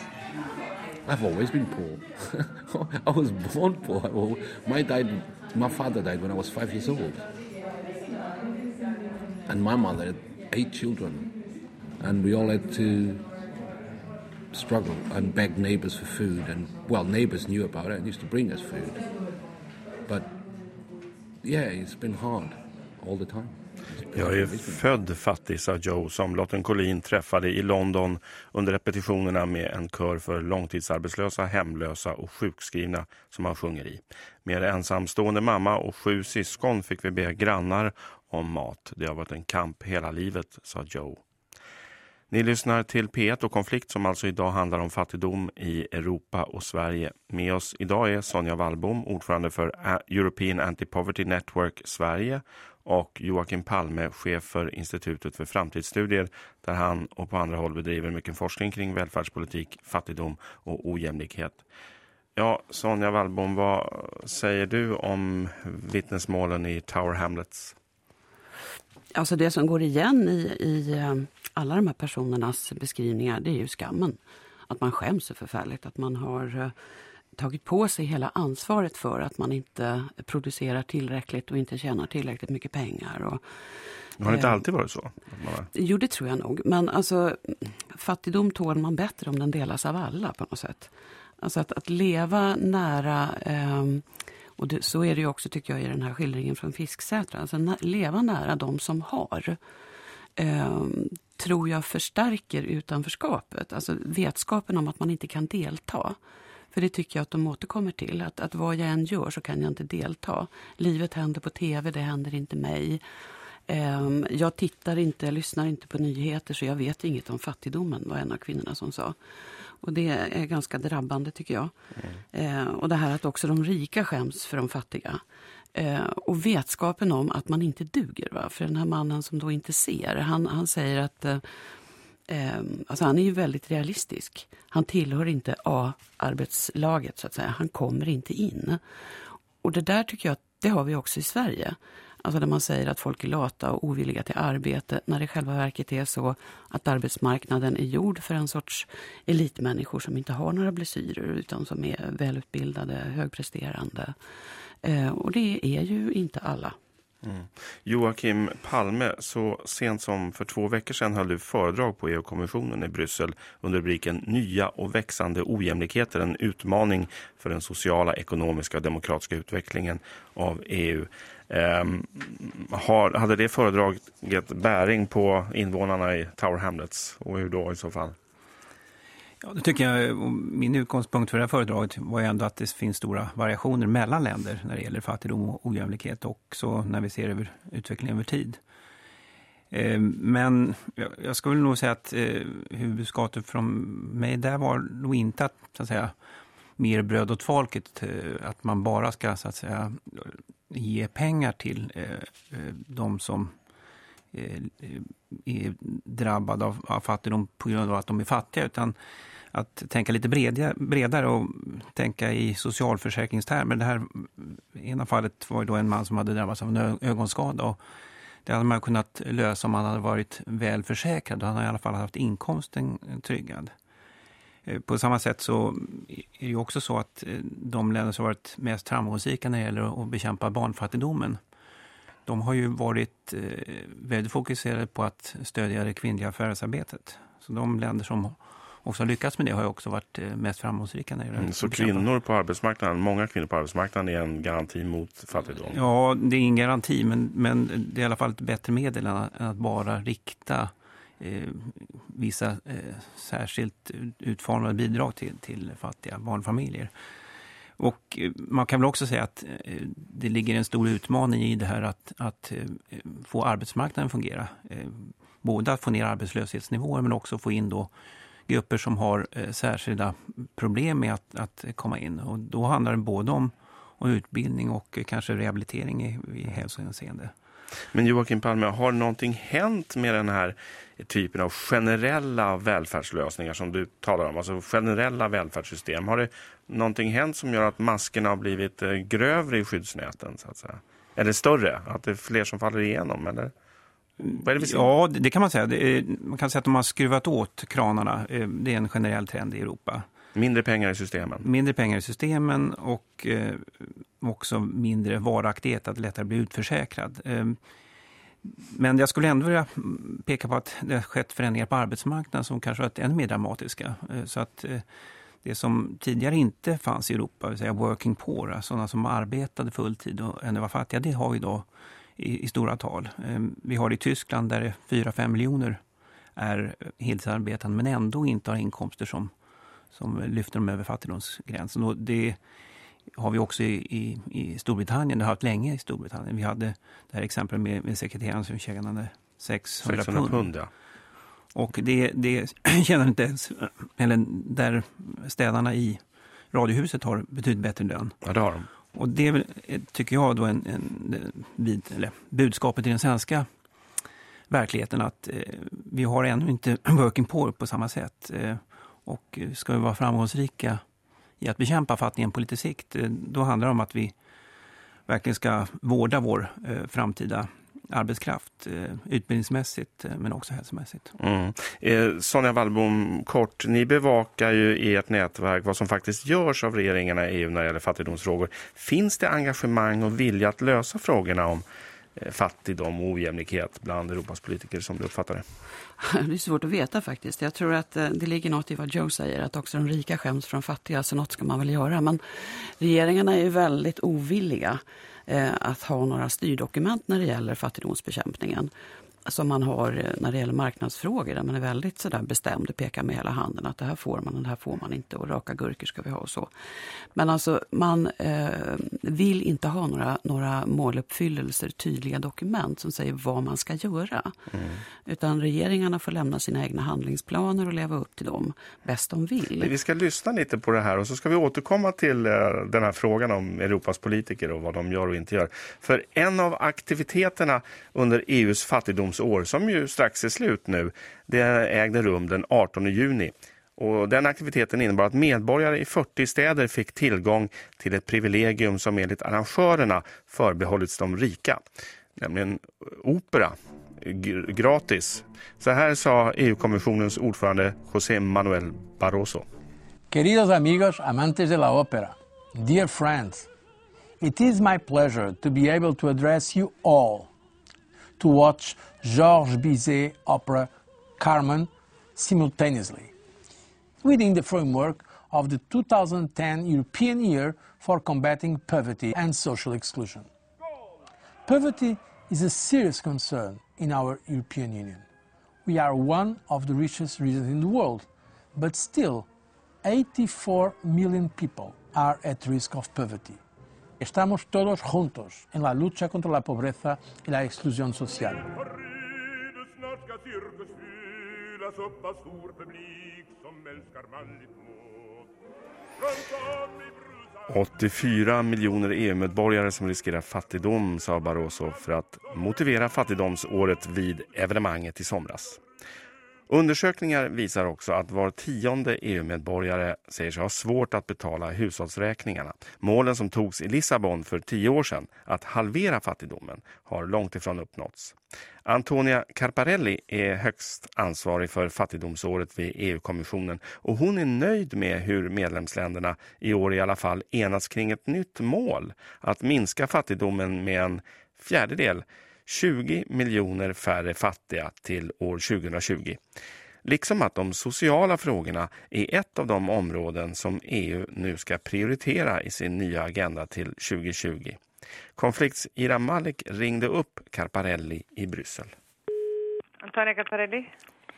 I've always been poor. [LAUGHS] I was born poor. My died. My father died when I was five years old. and my mother had eight children, and we all had to struggle and beg neighbors for food. And well, neighbors knew about it and used to bring us food. But yeah, it's been hard all the time. Jag är född fattig, sa Joe, som Lotten Collin träffade i London under repetitionerna med en kör för långtidsarbetslösa, hemlösa och sjukskrivna som han sjunger i. Med ensamstående mamma och sju syskon fick vi be grannar om mat. Det har varit en kamp hela livet, sa Joe. Ni lyssnar till P1 och konflikt som alltså idag handlar om fattigdom i Europa och Sverige. Med oss idag är Sonja Wallbom, ordförande för European Anti-Poverty Network Sverige och Joakim Palme, chef för Institutet för framtidsstudier där han och på andra håll bedriver mycket forskning kring välfärdspolitik, fattigdom och ojämlikhet. Ja, Sonja Wallbom, vad säger du om vittnesmålen i Tower Hamlets? Alltså det som går igen i, i eh, alla de här personernas beskrivningar, det är ju skammen. Att man skäms så förfärligt, att man har eh, tagit på sig hela ansvaret för att man inte producerar tillräckligt och inte tjänar tillräckligt mycket pengar. Och, har det inte eh, alltid varit så? Jo, det tror jag nog. Men alltså, fattigdom tål man bättre om den delas av alla på något sätt. Alltså att, att leva nära eh, och det, så är det ju också tycker jag i den här skildringen från Fisksätra. Alltså na, leva nära de som har. Eh, tror jag förstärker utanförskapet. Alltså vetskapen om att man inte kan delta. För det tycker jag att de återkommer till. Att, att vad jag än gör så kan jag inte delta. Livet händer på tv, det händer inte mig. Um, jag tittar inte, jag lyssnar inte på nyheter så jag vet inget om fattigdomen, var en av kvinnorna som sa. Och det är ganska drabbande tycker jag. Mm. Eh, och det här att också de rika skäms för de fattiga. Eh, och vetskapen om att man inte duger. Va? För den här mannen som då inte ser, han, han säger att eh, eh alltså han är ju väldigt realistisk. Han tillhör inte A-arbetslaget så att säga. Han kommer inte in. Och det där tycker jag, det har vi också i Sverige. Alltså där man säger att folk är lata och ovilliga till arbete när det i själva verket är så att arbetsmarknaden är gjord för en sorts elitmänniskor som inte har några blessyrer utan som är välutbildade, högpresterande. Eh, och det är ju inte alla. Mm. Joakim Palme, så sent som för två veckor sedan höll du föredrag på EU-kommissionen i Bryssel under rubriken Nya och växande ojämlikheter, en utmaning för den sociala, ekonomiska och demokratiska utvecklingen av EU. Um, ehm, har, hade det föredraget bäring på invånarna i Tower Hamlets och hur då i så fall? Ja, det tycker jag, eh, min utgångspunkt för det här föredraget var ju ändå att det finns stora variationer mellan länder när det gäller fattigdom och ojämlikhet också när vi ser över utvecklingen över tid. Eh, men jag skulle nog säga att eh, huvudskatet från mig där var nog inte att, så att säga, mer bröd åt folket. Att man bara ska så att säga, ge pengar till de som är drabbade av, av fattigdom på grund av att de är fattiga. Utan att tänka lite bredare och tänka i socialförsäkringstermer. Det här ena fallet var ju då en man som hade drabbats av en ögonskada. Och det hade man kunnat lösa om han hade varit väl försäkrad. Han hade i alla fall haft inkomsten tryggad. Eh, på samma sätt så är det också så att eh, de länder som varit mest framgångsrika när det gäller att bekämpa barnfattigdomen de har ju varit eh, väldigt fokuserade på att stödja det kvinnliga förvärvsarbetet. Så de länder som också har lyckats med det har ju också varit mest framgångsrika. När det mm, så kvinnor på arbetsmarknaden, många kvinnor på arbetsmarknaden är en garanti mot fattigdom? Ja, det är ingen garanti men, men det är i alla fall ett bättre medel än att, bara rikta eh, vissa eh, särskilt utformade bidrag till, till fattiga barnfamiljer. Och eh, man kan väl också säga att eh, det ligger en stor utmaning i det här att, att eh, få arbetsmarknaden fungera. Både att få ner arbetslöshetsnivåer men också få in då grupper som har eh, särskilda problem med att, att komma in. Och då handlar det både om, om utbildning och eh, kanske rehabilitering i, i hälsohänseende. Men Joakim Palme, har någonting hänt med den här typen av generella välfärdslösningar som du talar om? Alltså generella välfärdssystem. Har det någonting hänt som gör att maskerna har blivit eh, grövre i skyddsnäten så att säga? Eller större? Att det är fler som faller igenom eller? Det ja, det kan man säga. Är, man kan säga att de har skruvat åt kranarna. Eh, det är en generell trend i Europa. Mindre pengar i systemen? Mindre pengar i systemen och eh, också mindre varaktighet, att lättare bli utförsäkrad. Eh, men jag skulle ändå vilja peka på att det har skett förändringar på arbetsmarknaden som kanske varit ännu mer dramatiska. Eh, så att eh, det som tidigare inte fanns i Europa, vill säga working poor, sådana som arbetade fulltid och ännu var fattiga, det har vi då i, i stora tal. Eh, vi har det i Tyskland där 4-5 miljoner är heltidsarbetande men ändå inte har inkomster som, som lyfter dem över fattigdomsgränsen. Och det har vi också i, i, i Storbritannien. Det har haft länge i Storbritannien. Vi hade det här exemplet med, med sekreteraren som tjänade 600, 600 pund. ja. Och det, det [CLEARS THROAT] tjänar inte ens, eller där städarna i radiohuset har betydligt bättre lön. Ja, det har de. Och det eh, tycker jag då en, en, vid, eller budskapet i den svenska verkligheten att eh, vi har ännu inte [CLEARS THROAT] working poor på samma sätt. Eh, och ska vi vara framgångsrika i att bekämpa fattigdom på lite sikt, eh, då handlar det om att vi verkligen ska vårda vår eh, framtida arbetskraft, eh, utbildningsmässigt men också hälsomässigt. Mm. Eh, Sonja Wallbom, kort, ni bevakar ju i ert nätverk vad som faktiskt görs av regeringarna i EU när det gäller fattigdomsfrågor. Finns det engagemang och vilja att lösa frågorna om Eh, fattigdom och ojämlikhet bland Europas politiker som du uppfattar det? [LAUGHS] Det är svårt att veta faktiskt. Jag tror att eh, det ligger något i vad Joe säger, att också de rika skäms från fattiga, så något ska man väl göra. Men regeringarna är ju väldigt ovilliga eh, Eh, att ha några styrdokument när det gäller fattigdomsbekämpningen som man har eh, när det gäller marknadsfrågor där man är väldigt sådär bestämd och pekar med hela handen att det här får man och det här får man inte och raka gurkor ska vi ha och så. Men alltså man eh, vill inte ha några, några måluppfyllelser, tydliga dokument som säger vad man ska göra. Mm. Utan regeringarna får lämna sina egna handlingsplaner och leva upp till dem bäst de vill. Vi ska lyssna lite på det här och så ska vi återkomma till eh, den här frågan om Europas politiker och vad de gör och inte gör. För en av aktiviteterna under EUs fattigdom ungdomsår som ju strax är slut nu, det ägde rum den 18 juni. Och den aktiviteten innebar att medborgare i 40 städer fick tillgång till ett privilegium som enligt arrangörerna förbehållits de rika, nämligen opera, gratis. Så här sa EU-kommissionens ordförande José Manuel Barroso. Queridos amigos amantes de la ópera, dear friends, it is my pleasure to be able to address you all to watch Georges Bizet opera Carmen simultaneously within the framework of the 2010 European Year for Combating Poverty and Social Exclusion. Poverty is a serious concern in our European Union. We are one of the richest regions in the world, but still 84 million people are at risk of poverty. Estamos todos juntos en la lucha contra la pobreza y la exclusión social. 84 miljoner EU-medborgare som riskerar fattigdom, sa Barroso för att motivera fattigdomsåret vid evenemanget i somras. Undersökningar visar också att var tionde EU-medborgare säger sig ha svårt att betala hushållsräkningarna. Målen som togs i Lissabon för tio år sedan, att halvera fattigdomen, har långt ifrån uppnåtts. Antonia Carparelli är högst ansvarig för fattigdomsåret vid EU-kommissionen och hon är nöjd med hur medlemsländerna i år i alla fall enats kring ett nytt mål att minska fattigdomen med en fjärdedel 20 miljoner färre fattiga till år 2020. Liksom att de sociala frågorna är ett av de områden som EU nu ska prioritera i sin nya agenda till 2020. Konflikts Ira Malik ringde upp Carparelli i Bryssel. Antonia Carparelli.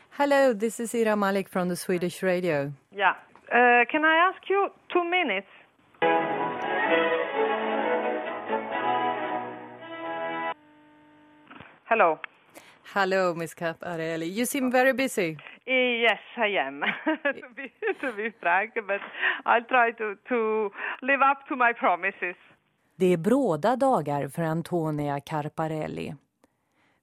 Hello, this is Ira Malik from the Swedish radio. Yeah. Uh, can I ask you two minutes? Hello. Hello, Miss Caparelli. You seem very busy. Yes, I am, [LAUGHS] to, be, to be frank, but I'll try to, to live up to my promises. Det är bråda dagar för Antonia Carparelli.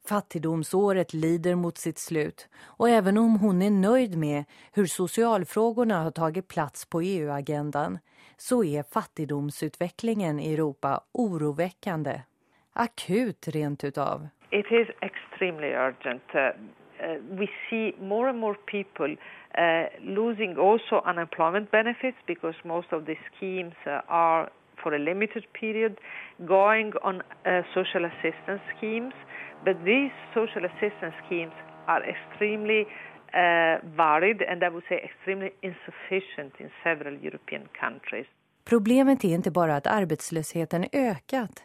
Fattigdomsåret lider mot sitt slut och även om hon är nöjd med hur socialfrågorna har tagit plats på EU-agendan så är fattigdomsutvecklingen i Europa oroväckande. Akut rent utav. It is extremely urgent. Uh, uh, we see more and more people uh, losing also unemployment benefits because most of the schemes uh, are for a limited period going on uh, social assistance schemes. But these social assistance schemes are extremely uh, varied and I would say extremely insufficient in several European countries. Problemet är inte bara att arbetslösheten ökat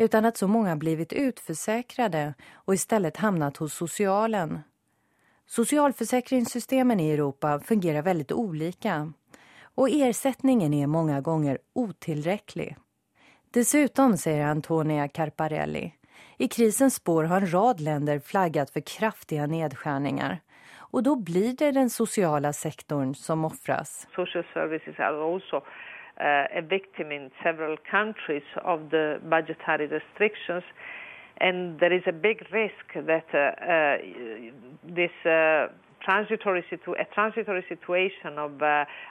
utan att så många blivit utförsäkrade och istället hamnat hos socialen. Socialförsäkringssystemen i Europa fungerar väldigt olika och ersättningen är många gånger otillräcklig. Dessutom, säger Antonia Carparelli, i krisens spår har en rad länder flaggat för kraftiga nedskärningar. Och då blir det den sociala sektorn som offras. Social services are also a victim in several countries of the budgetary restrictions. And there is a big risk that uh, uh, this transitory situ a transitory situation of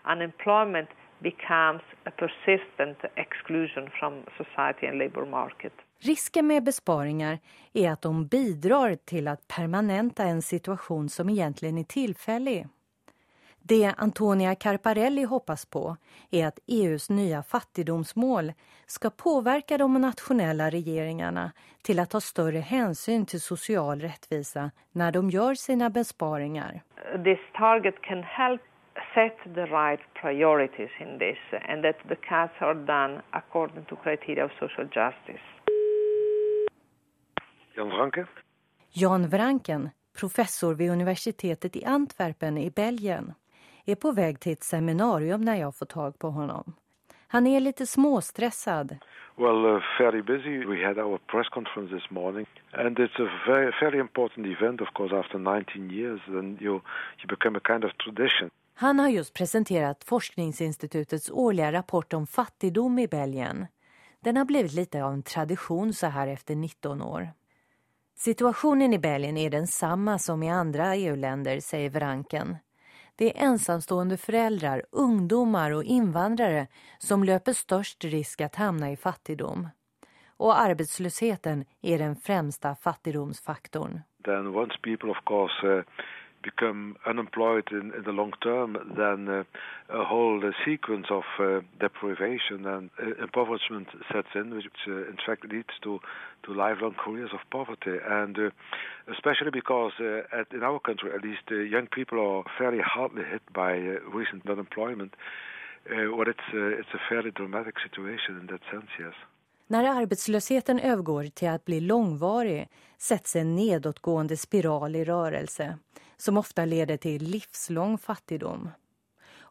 unemployment becomes a persistent exclusion from society and labor market. Risken med besparingar är att de bidrar till att permanenta en situation som egentligen är tillfällig. Det Antonia Carparelli hoppas på är att EUs nya fattigdomsmål ska påverka de nationella regeringarna till att ta större hänsyn till social rättvisa när de gör sina besparingar. This target can help set the right priorities in this and that the cuts are done according to criteria of social justice. Jan Vranken. Jan Vranken, professor vid universitetet i Antwerpen i Belgien är på väg till ett seminarium när jag får tag på honom. Han är lite småstressad. Well, uh, very busy. We had our press conference this morning, and it's a very, very important event, of course. After 19 years, then you you become a kind of tradition. Han har just presenterat Forskningsinstitutets årliga rapport om fattigdom i Belgien. Den har blivit lite av en tradition så här efter 19 år. Situationen i Belgien är densamma som i andra EU-länder, säger Vranken. Det är ensamstående föräldrar, ungdomar och invandrare som löper störst risk att hamna i fattigdom. Och arbetslösheten är den främsta fattigdomsfaktorn. Then once people of course uh, become unemployed in, in the long term, then uh, a whole uh, sequence of uh, deprivation and uh, impoverishment sets in, which uh, in fact leads to, to lifelong careers of poverty. And uh, especially because uh, at, in our country, at least, uh, young people are fairly hardly hit by uh, recent unemployment. Uh, well, it's, uh, it's a fairly dramatic situation in that sense, yes. När arbetslösheten övergår till att bli långvarig sätts en nedåtgående spiral i rörelse som ofta leder till livslång fattigdom.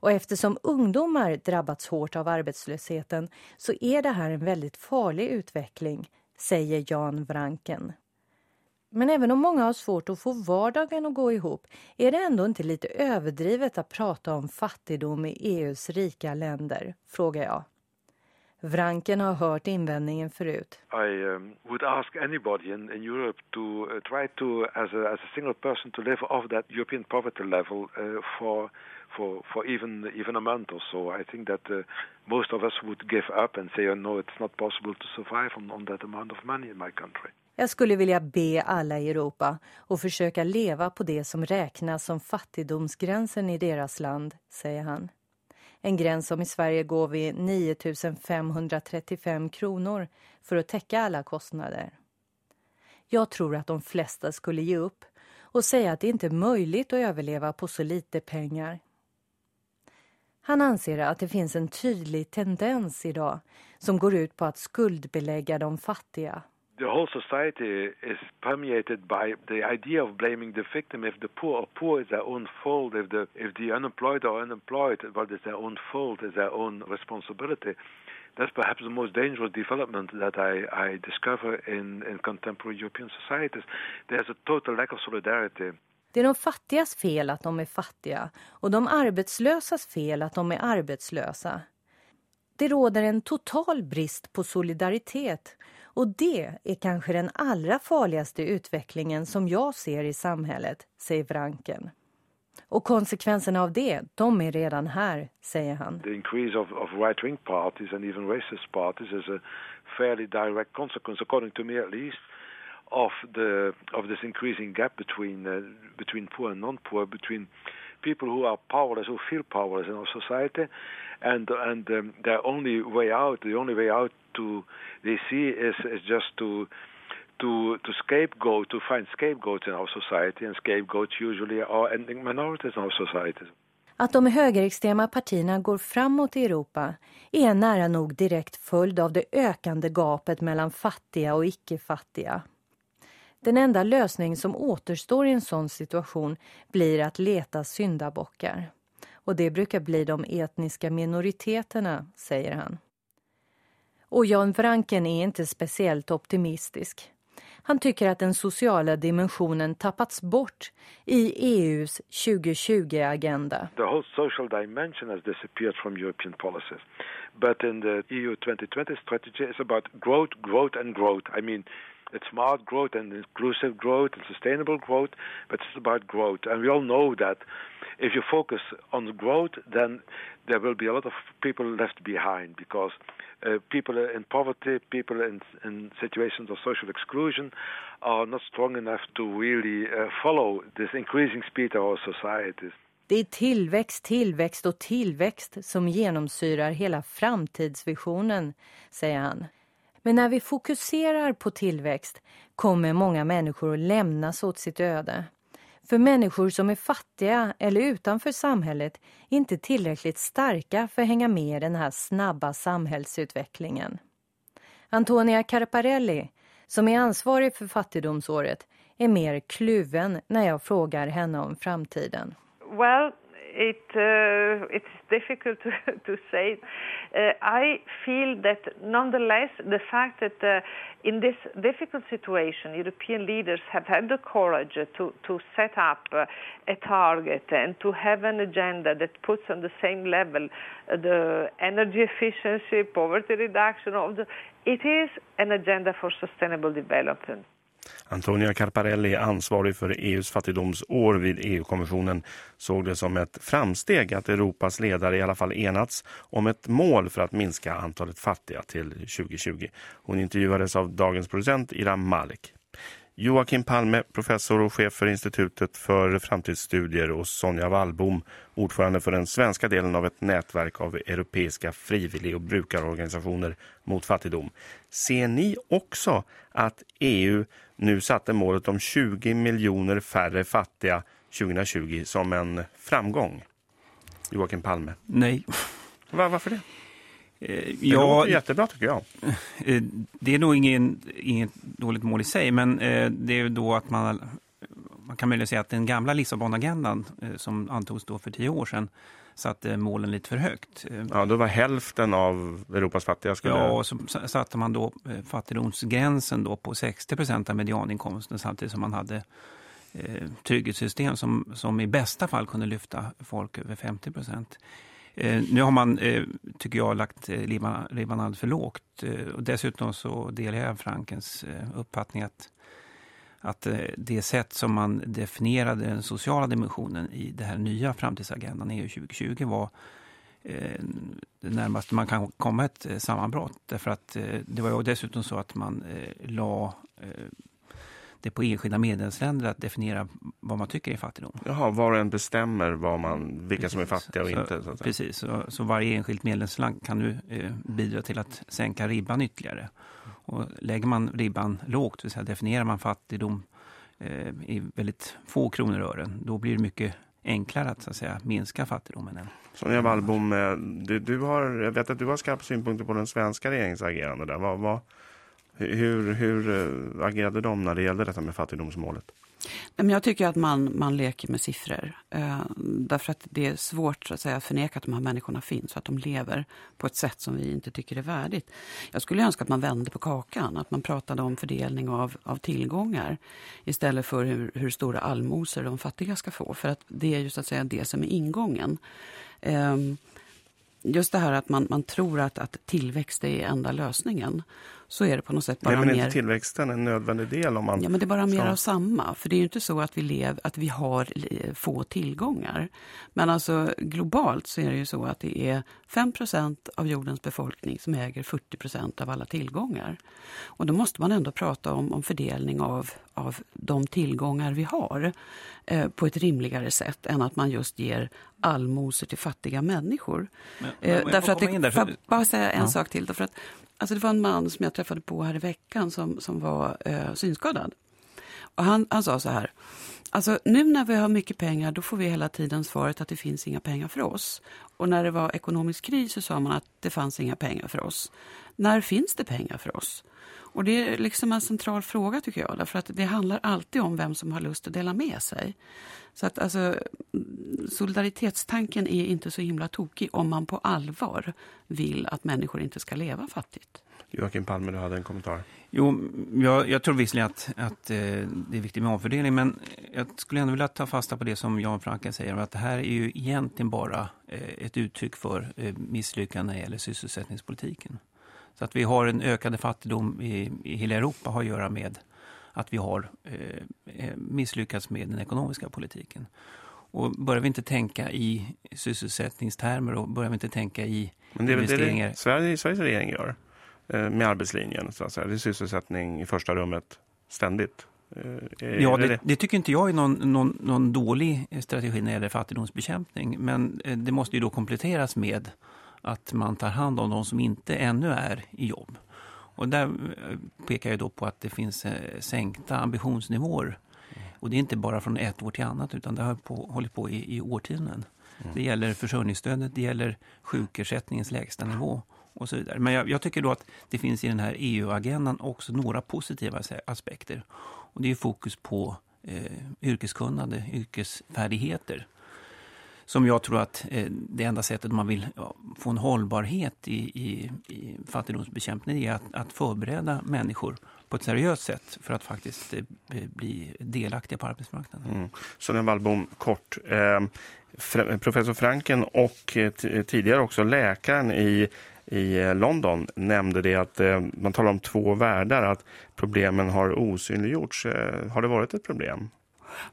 Och eftersom ungdomar drabbats hårt av arbetslösheten så är det här en väldigt farlig utveckling, säger Jan Vranken. Men även om många har svårt att få vardagen att gå ihop är det ändå inte lite överdrivet att prata om fattigdom i EUs rika länder, frågar jag. Vranken har hört invändningen förut. I um, would ask anybody in, in Europe to uh, try to, as a, as a single person, to live off that European poverty level uh, for for for even even a month or so. I think that uh, most of us would give up and say, oh, "No, it's not possible to survive on, on that amount of money in my country." Jag skulle vilja be alla i Europa att försöka leva på det som räknas som fattigdomsgränsen i deras land, säger han. En gräns som i Sverige går vid 9 535 kronor för att täcka alla kostnader. Jag tror att de flesta skulle ge upp och säga att det inte är möjligt att överleva på så lite pengar. Han anser att det finns en tydlig tendens idag som går ut på att skuldbelägga de fattiga the whole society is permeated by the idea of blaming the victim if the poor are poor is their own fault if the if the unemployed are unemployed well, it's their own fault it's their own responsibility that's perhaps the most dangerous development that I, I discover in, in contemporary European societies. There's a total lack of solidarity. Det är de fattigas fel att de är fattiga och de arbetslösas fel att de är arbetslösa. Det råder en total brist på solidaritet och det är kanske den allra farligaste utvecklingen som jag ser i samhället, säger Vranken. Och konsekvenserna av det, de är redan här, säger han. The increase of, of right-wing parties and even racist parties is a fairly direct consequence, according to me at least, of the of this increasing gap between uh, between poor and non-poor, between people who are powerless, who feel powerless in our society, and and um, their only way out, the only way out to they see is is just to to to scapegoat to find scapegoats in our society, and scapegoats usually are ethnic minorities in our society. Att de högerextrema partierna går framåt i Europa är nära nog direkt följd av det ökande gapet mellan fattiga och icke-fattiga. Den enda lösning som återstår i en sån situation blir att leta syndabockar. Och det brukar bli de etniska minoriteterna, säger han. Och Jan Franken är inte speciellt optimistisk. Han tycker att den sociala dimensionen tappats bort i EUs 2020-agenda. The whole social dimension has disappeared from European policies. But in the EU 2020 strategy it's about growth, growth and growth. I mean it's smart growth and inclusive growth and sustainable growth, but it's about growth. And we all know that if you focus on the growth, then there will be a lot of people left behind because uh, people in poverty, people in, in, situations of social exclusion are not strong enough to really uh, follow this increasing speed of our societies. Det är tillväxt, tillväxt och tillväxt som genomsyrar hela framtidsvisionen, säger han. Men när vi fokuserar på tillväxt kommer många människor att lämnas åt sitt öde. För människor som är fattiga eller utanför samhället är inte tillräckligt starka för att hänga med i den här snabba samhällsutvecklingen. Antonia Carparelli, som är ansvarig för fattigdomsåret, är mer kluven när jag frågar henne om framtiden. Well, it uh, it's difficult [LAUGHS] to, to say. Uh, I feel that nonetheless the fact that uh, in this difficult situation European leaders have had the courage to to set up a target and to have an agenda that puts on the same level uh, the energy efficiency, poverty reduction, of the, it is an agenda for sustainable development. Antonia Carparelli, ansvarig för EUs fattigdomsår vid EU-kommissionen, såg det som ett framsteg att Europas ledare i alla fall enats om ett mål för att minska antalet fattiga till 2020. Hon intervjuades av dagens producent Iram Malik. Joakim Palme, professor och chef för Institutet för framtidsstudier och Sonja Wallbom, ordförande för den svenska delen av ett nätverk av europeiska frivillig- och brukarorganisationer mot fattigdom. Ser ni också att EU nu satte målet om 20 miljoner färre fattiga 2020 som en framgång? Joakim Palme. Nej. Var, varför det? Eh, det ja, låter jättebra tycker jag. Eh, det är nog ingen, inget dåligt mål i sig, men eh, det är ju då att man, man kan möjligen säga att den gamla Lissabon-agendan som antogs då för tio år sedan, satte målen lite för högt. Ja, då var hälften av Europas fattiga skulle... Ja, och så satte man då fattigdomsgränsen då på 60 procent av medianinkomsten samtidigt som man hade eh, trygghetssystem som, som i bästa fall kunde lyfta folk över 50 procent. Eh, nu har man, eh, tycker jag, lagt eh, ribban, ribban alldeles för lågt. Eh, och dessutom så delar jag Frankens eh, uppfattning att, att eh, det sätt som man definierade den sociala dimensionen i det här nya framtidsagendan EU 2020 var det närmaste man kan komma ett sammanbrott. Därför att det var ju dessutom så att man la det på enskilda medlemsländer att definiera vad man tycker är fattigdom. Jaha, var och en bestämmer vad man, vilka precis. som är fattiga och så, inte. Så precis, så, så, varje enskilt medlemsland kan nu eh, bidra till att sänka ribban ytterligare. Och lägger man ribban lågt, vill säga definierar man fattigdom eh, i väldigt få kronor och ören, då blir det mycket enklare att, så att säga, minska fattigdomen. Än. Sonja Wallbom, du, du har, jag vet att du har skarpa synpunkter på den svenska regeringsagerande där. Vad, vad, hur, hur eh, agerade de när det gällde detta med fattigdomsmålet? Jag tycker att man, man leker med siffror. Eh, därför att det är svårt så att säga, att förneka att de här människorna finns och att de lever på ett sätt som vi inte tycker är värdigt. Jag skulle önska att man vände på kakan, att man pratade om fördelning av, av tillgångar istället för hur, hur stora allmosor de fattiga ska få. För att det är ju så att säga det som är ingången. Eh, just det här att man, man tror att, att tillväxt är enda lösningen så är det på något sätt bara Nej, men mer... inte tillväxten en nödvändig del om man... Ja, men det är bara mer av samma. För det är ju inte så att vi, lev, att vi har få tillgångar. Men alltså globalt så är det ju så att det är 5% av jordens befolkning som äger 40% av alla tillgångar. Och då måste man ändå prata om, om fördelning av, av de tillgångar vi har eh, på ett rimligare sätt än att man just ger allmosor till fattiga människor. Men, men, eh, därför att det, för... bara säga en ja. sak till. Därför att Alltså det var en man som jag träffade på här i veckan som, som var eh, synskadad. Och han, han sa så här. Alltså nu när vi har mycket pengar då får vi hela tiden svaret att det finns inga pengar för oss. Och när det var ekonomisk kris så sa man att det fanns inga pengar för oss. När finns det pengar för oss? Och det är liksom en central fråga tycker jag. Därför att det handlar alltid om vem som har lust att dela med sig. Så att alltså, solidaritetstanken är inte så himla tokig om man på allvar vill att människor inte ska leva fattigt. Joakim Palme, du hade en kommentar. Jo, jag, jag tror visserligen att, att eh, det är viktigt med omfördelning men jag skulle ändå vilja ta fasta på det som Jan Franken säger att det här är ju egentligen bara eh, ett uttryck för eh, misslyckande när det gäller sysselsättningspolitiken. Så att vi har en ökande fattigdom i, i hela Europa har att göra med att vi har eh, misslyckats med den ekonomiska politiken. Och börjar vi inte tänka i sysselsättningstermer och börjar vi inte tänka i Men det är investeringar... det, det Sverige, Sveriges regering gör eh, med arbetslinjen. Så att säga. Det är sysselsättning i första rummet ständigt. Eh, ja, det, det, tycker inte jag är någon, någon, någon dålig strategi när det gäller fattigdomsbekämpning. Men eh, det måste ju då kompletteras med att man tar hand om de som inte ännu är i jobb. Och där eh, pekar jag då på att det finns eh, sänkta ambitionsnivåer. Och det är inte bara från ett år till annat utan det har på, hållit på i, i årtionden. Mm. Det gäller försörjningsstödet, det gäller sjukersättningens lägsta nivå och så vidare. Men jag, jag tycker då att det finns i den här EU-agendan också några positiva aspekter. Och det är fokus på eh, yrkeskunnande, yrkesfärdigheter som jag tror att eh, det enda sättet man vill få en hållbarhet i, i, i fattigdomsbekämpning är att, att förbereda människor på ett seriöst sätt för att faktiskt eh, bli delaktiga på arbetsmarknaden. Mm. den Wallbom, kort. Eh, professor Franken och eh, tidigare också läkaren i i London nämnde det att eh, man talar om två världar, att problemen har osynliggjorts. Eh, har det varit ett problem?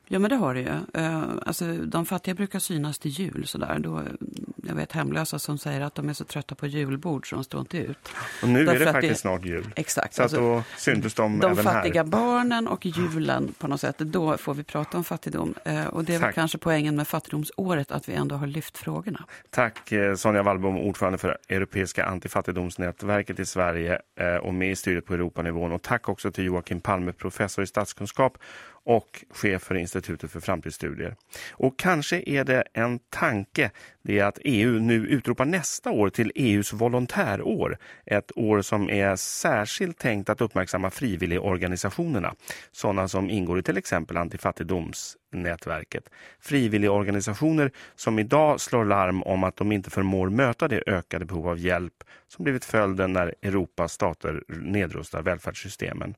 Ja, men det har det ju. Uh, alltså, de fattiga brukar synas till jul. Sådär. Då, jag vet hemlösa som säger att de är så trötta på julbord så de står inte ut. Och nu Därför är det faktiskt det, snart jul. Exakt. Så alltså, då syntes de, de fattiga här. barnen och julen på något sätt. Då får vi prata om fattigdom. Uh, och det är väl kanske poängen med fattigdomsåret att vi ändå har lyft frågorna. Tack eh, Sonja Wallbom, ordförande för Europeiska antifattigdomsnätverket i Sverige och med i styret på Europanivån. Och tack också till Joakim Palme, professor i statskunskap och chef för för Institutet för framtidsstudier. Och kanske är det en tanke det att EU nu utropar nästa år till EUs volontärår. Ett år som är särskilt tänkt att uppmärksamma frivilligorganisationerna. Sådana som ingår i till exempel antifattigdomsnätverket. Frivilligorganisationer som idag slår larm om att de inte förmår möta det ökade behov av hjälp som blivit följden när Europas stater nedrustar välfärdssystemen.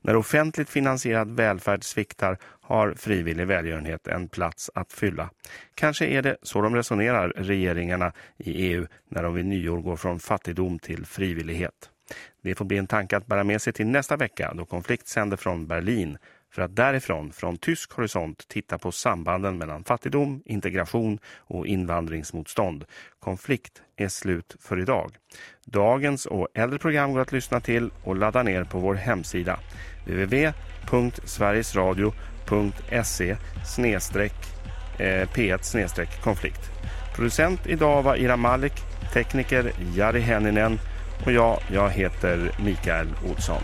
När offentligt finansierad välfärd sviktar har frivillig välgörenhet en plats att fylla. Kanske är det så de resonerar regeringarna i EU när de vid nyår går från fattigdom till frivillighet. Det får bli en tanke att bära med sig till nästa vecka då konflikt sänder från Berlin för att därifrån, från tysk horisont, titta på sambanden mellan fattigdom, integration och invandringsmotstånd. Konflikt är slut för idag. Dagens och äldre program går att lyssna till och ladda ner på vår hemsida www.sverigesradio.se eh, p1 konflikt. Producent idag var Ira Malik, tekniker Jari Henninen och jag, jag heter Mikael Olsson.